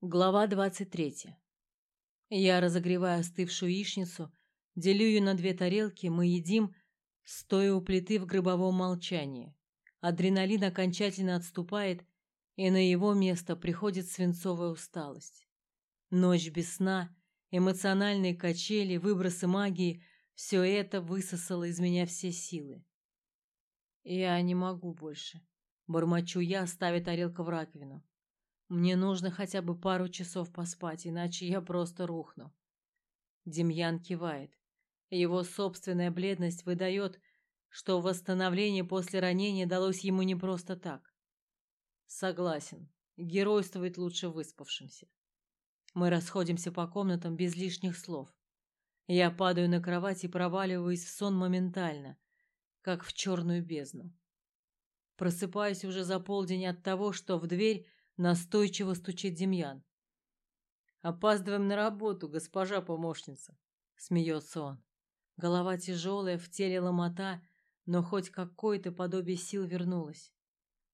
Глава двадцать третья. Я разогреваю остывшую яичницу, делю ее на две тарелки, мы едим, стоя у плиты в гробовом молчании. Адреналин окончательно отступает, и на его место приходит свинцовая усталость. Ночь без сна, эмоциональные качели, выбросы магии – все это высосало из меня все силы. Я не могу больше. Бормочу я, ставя тарелку в раковину. Мне нужно хотя бы пару часов поспать, иначе я просто рухну. Демьян кивает. Его собственная бледность выдает, что восстановление после ранения далось ему не просто так. Согласен, геройствовать лучше выспавшимся. Мы расходимся по комнатам без лишних слов. Я падаю на кровать и проваливаюсь в сон моментально, как в черную бездну. Просыпаюсь уже за полдень от того, что в дверь Настойчиво стучит Демьян. «Опаздываем на работу, госпожа помощница», — смеется он. Голова тяжелая, в теле ломота, но хоть какое-то подобие сил вернулось.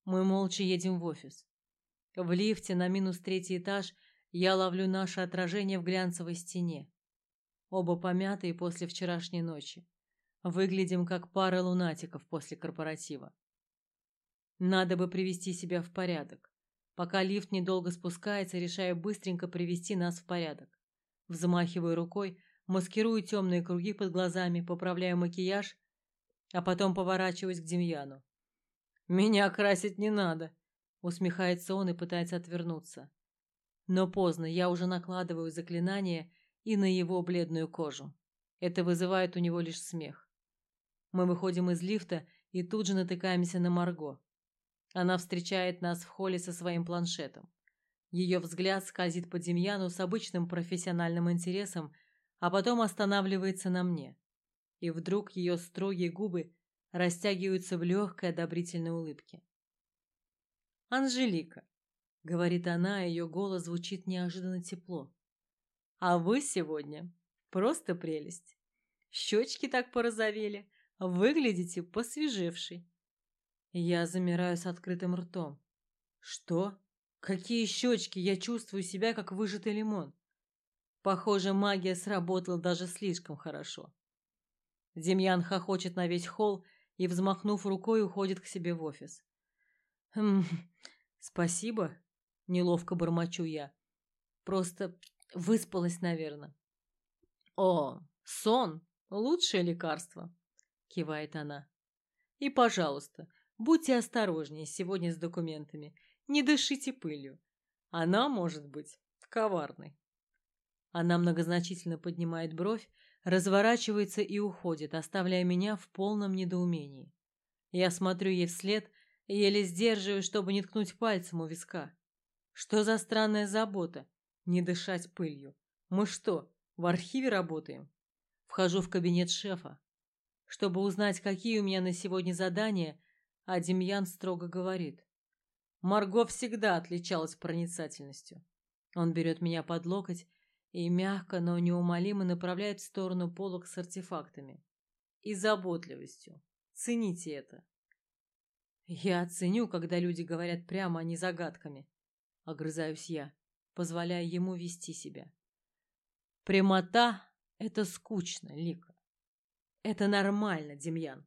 Мы молча едем в офис. В лифте на минус третий этаж я ловлю наше отражение в глянцевой стене. Оба помятые после вчерашней ночи. Выглядим как пара лунатиков после корпоратива. Надо бы привести себя в порядок. Пока лифт недолго спускается, решаю быстренько привести нас в порядок. Взмахиваю рукой, маскирую темные круги под глазами, поправляю макияж, а потом поворачиваюсь к Демьяну. «Меня красить не надо», — усмехается он и пытается отвернуться. Но поздно, я уже накладываю заклинание и на его бледную кожу. Это вызывает у него лишь смех. Мы выходим из лифта и тут же натыкаемся на Марго. Она встречает нас в холле со своим планшетом. Ее взгляд скользит по Демьяну с обычным профессиональным интересом, а потом останавливается на мне. И вдруг ее строгие губы растягиваются в легкой одобрительной улыбке. «Анжелика», — говорит она, ее голос звучит неожиданно тепло. «А вы сегодня просто прелесть. Щечки так порозовели, выглядите посвежевшей. Я замираю с открытым ртом. Что? Какие щечки? Я чувствую себя, как выжатый лимон. Похоже, магия сработала даже слишком хорошо. Демьян хохочет на весь холл и, взмахнув рукой, уходит к себе в офис. «Хм, спасибо», — неловко бормочу я. «Просто выспалась, наверное». «О, сон — лучшее лекарство», — кивает она. «И, пожалуйста, Будьте осторожнее сегодня с документами. Не дышите пылью. Она может быть коварной. Она многозначительно поднимает бровь, разворачивается и уходит, оставляя меня в полном недоумении. Я смотрю ей вслед, еле сдерживаю, чтобы не ткнуть пальцем у виска. Что за странная забота? Не дышать пылью. Мы что, в архиве работаем? Вхожу в кабинет шефа. Чтобы узнать, какие у меня на сегодня задания, а Демьян строго говорит. Марго всегда отличалась проницательностью. Он берет меня под локоть и мягко, но неумолимо направляет в сторону полок с артефактами. И заботливостью. Цените это. Я ценю, когда люди говорят прямо, а не загадками. Огрызаюсь я, позволяя ему вести себя. Прямота — это скучно, Лика. Это нормально, Демьян,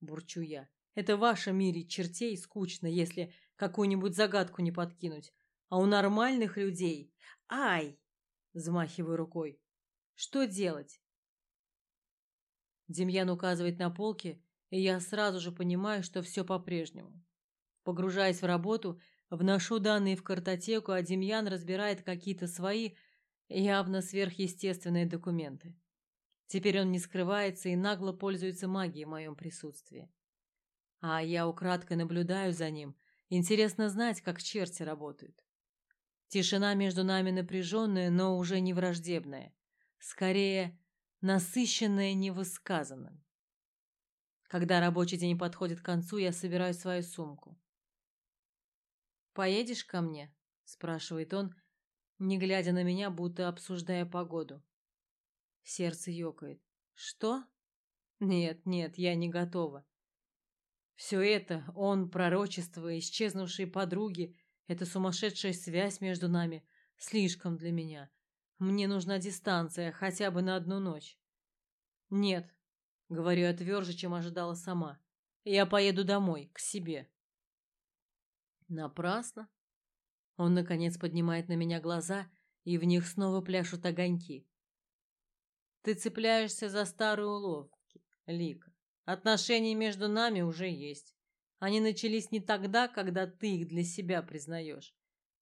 бурчу я. Это в вашем мире чертей скучно, если какую-нибудь загадку не подкинуть. А у нормальных людей... Ай! Взмахиваю рукой. Что делать? Демьян указывает на полки, и я сразу же понимаю, что все по-прежнему. Погружаясь в работу, вношу данные в картотеку, а Демьян разбирает какие-то свои, явно сверхъестественные документы. Теперь он не скрывается и нагло пользуется магией в моем присутствии. А я украдкой наблюдаю за ним. Интересно знать, как черти работают. Тишина между нами напряженная, но уже не враждебная. Скорее, насыщенная невысказанным. Когда рабочий день подходит к концу, я собираю свою сумку. «Поедешь ко мне?» – спрашивает он, не глядя на меня, будто обсуждая погоду. Сердце ёкает. «Что?» «Нет, нет, я не готова. Все это, он, пророчество, исчезнувшие подруги, эта сумасшедшая связь между нами, Слишком для меня. Мне нужна дистанция, хотя бы на одну ночь. Нет, говорю я тверже, чем ожидала сама. Я поеду домой, к себе. Напрасно. Он наконец поднимает на меня глаза, и в них снова пляшут огоньки. Ты цепляешься за старые уловки, Лика. Отношения между нами уже есть. Они начались не тогда, когда ты их для себя признаешь,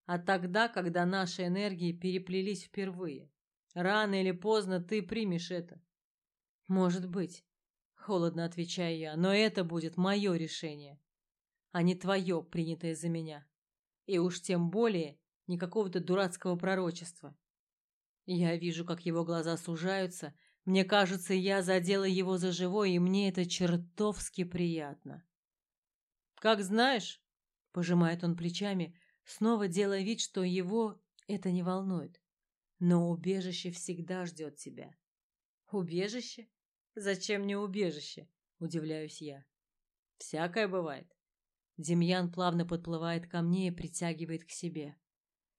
а тогда, когда наши энергии переплелись впервые. Рано или поздно ты примешь это. Может быть, холодно отвечаю я, но это будет мое решение, а не твое, принятое за меня. И уж тем более не какого-то дурацкого пророчества. Я вижу, как его глаза сужаются. Мне кажется, я задела его за живое, и мне это чертовски приятно. Как знаешь, пожимает он плечами, снова делая вид, что его это не волнует. Но убежище всегда ждет тебя. Убежище? Зачем мне убежище? Удивляюсь я. Всякое бывает. Демьян плавно подплывает ко мне и притягивает к себе.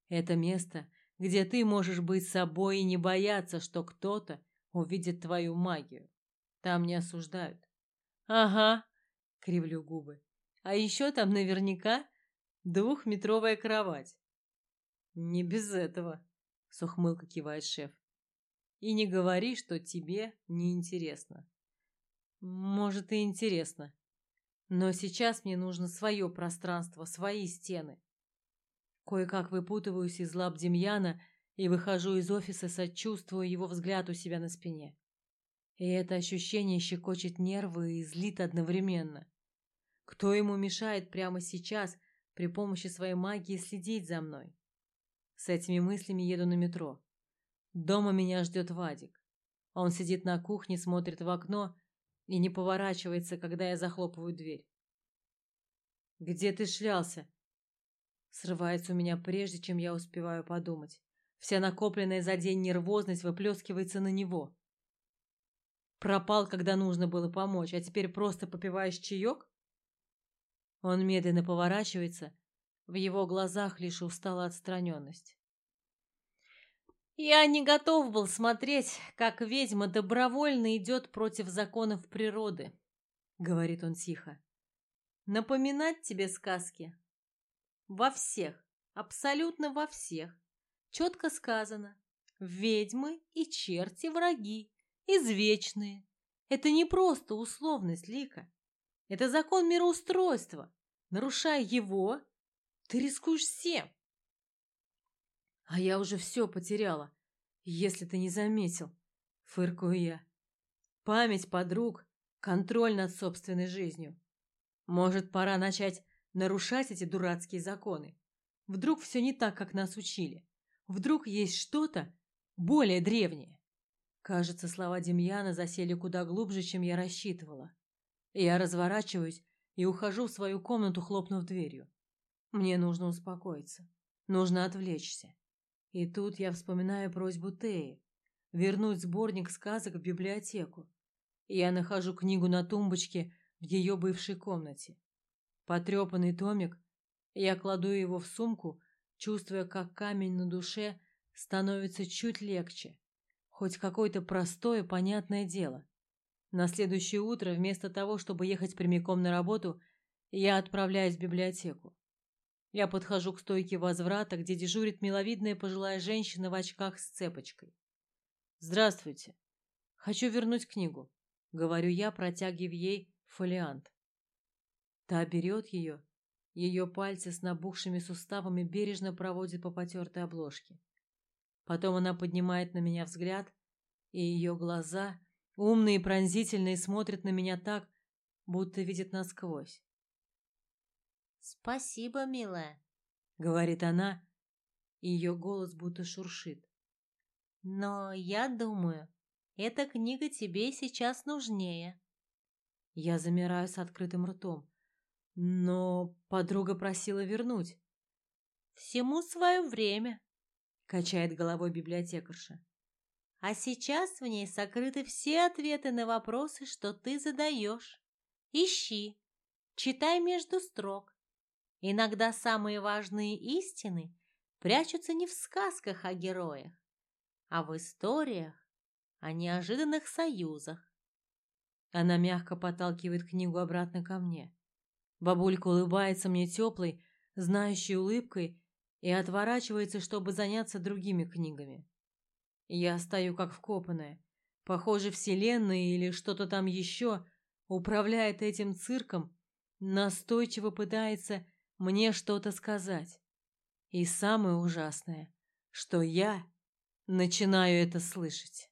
Это место, где ты можешь быть собой и не бояться, что кто-то увидит твою магию. Там не осуждают. Ага, кривлю губы. А еще там наверняка двухметровая кровать. Не без этого, с ухмылкой кивает шеф. И не говори, что тебе не интересно. Может и интересно, но сейчас мне нужно свое пространство, свои стены. Кое-как выпутываюсь из лап Демьяна и выхожу из офиса, сочувствуя его взгляд у себя на спине. И это ощущение щекочет нервы и злит одновременно. Кто ему мешает прямо сейчас при помощи своей магии следить за мной? С этими мыслями еду на метро. Дома меня ждет Вадик. Он сидит на кухне, смотрит в окно и не поворачивается, когда я захлопываю дверь. Где ты шлялся? Срывается у меня прежде, чем я успеваю подумать. Вся накопленная за день нервозность выплескивается на него. Пропал, когда нужно было помочь, а теперь просто попиваешь чаек? Он медленно поворачивается, в его глазах лишь усталая отстраненность. Я не готов был смотреть, как ведьма добровольно идет против законов природы, говорит он тихо. Напоминать тебе сказки? Во всех, абсолютно во всех. Четко сказано. Ведьмы и черти враги, извечные. Это не просто условность, Лика. Это закон мироустройства. Нарушая его, ты рискуешь всем. А я уже все потеряла, если ты не заметил, фыркаю я. Память подруг, контроль над собственной жизнью. Может, пора начать нарушать эти дурацкие законы? Вдруг все не так, как нас учили? Вдруг есть что-то более древнее? Кажется, слова Демьяна засели куда глубже, чем я рассчитывала. Я разворачиваюсь и ухожу в свою комнату, хлопнув дверью. Мне нужно успокоиться. Нужно отвлечься. И тут я вспоминаю просьбу Теи вернуть сборник сказок в библиотеку. Я нахожу книгу на тумбочке в ее бывшей комнате. Потрепанный томик, я кладу его в сумку, чувствуя, как камень на душе становится чуть легче. Хоть какое-то простое, понятное дело. На следующее утро, вместо того, чтобы ехать прямиком на работу, я отправляюсь в библиотеку. Я подхожу к стойке возврата, где дежурит миловидная пожилая женщина в очках с цепочкой. Здравствуйте. Хочу вернуть книгу, говорю я, протягивая ей фолиант. Та берет ее, ее пальцы с набухшими суставами бережно проводят по потертой обложке. Потом она поднимает на меня взгляд, и ее глаза, умные и пронзительные, смотрят на меня так, будто видят насквозь. «Спасибо, милая», — говорит она, и ее голос будто шуршит. «Но я думаю, эта книга тебе сейчас нужнее». Я замираю с открытым ртом. Но подруга просила вернуть. «Всему свое время», — качает головой библиотекарша. «А сейчас в ней сокрыты все ответы на вопросы, что ты задаешь. Ищи, читай между строк. Иногда самые важные истины прячутся не в сказках о героях, а в историях о неожиданных союзах. Она мягко подталкивает книгу обратно ко мне. Бабулька улыбается мне теплой, знающей улыбкой и отворачивается, чтобы заняться другими книгами. Я стою как вкопанная. Похоже, вселенная или что-то там еще управляет этим цирком, настойчиво пытается мне что-то сказать. И самое ужасное, что я начинаю это слышать.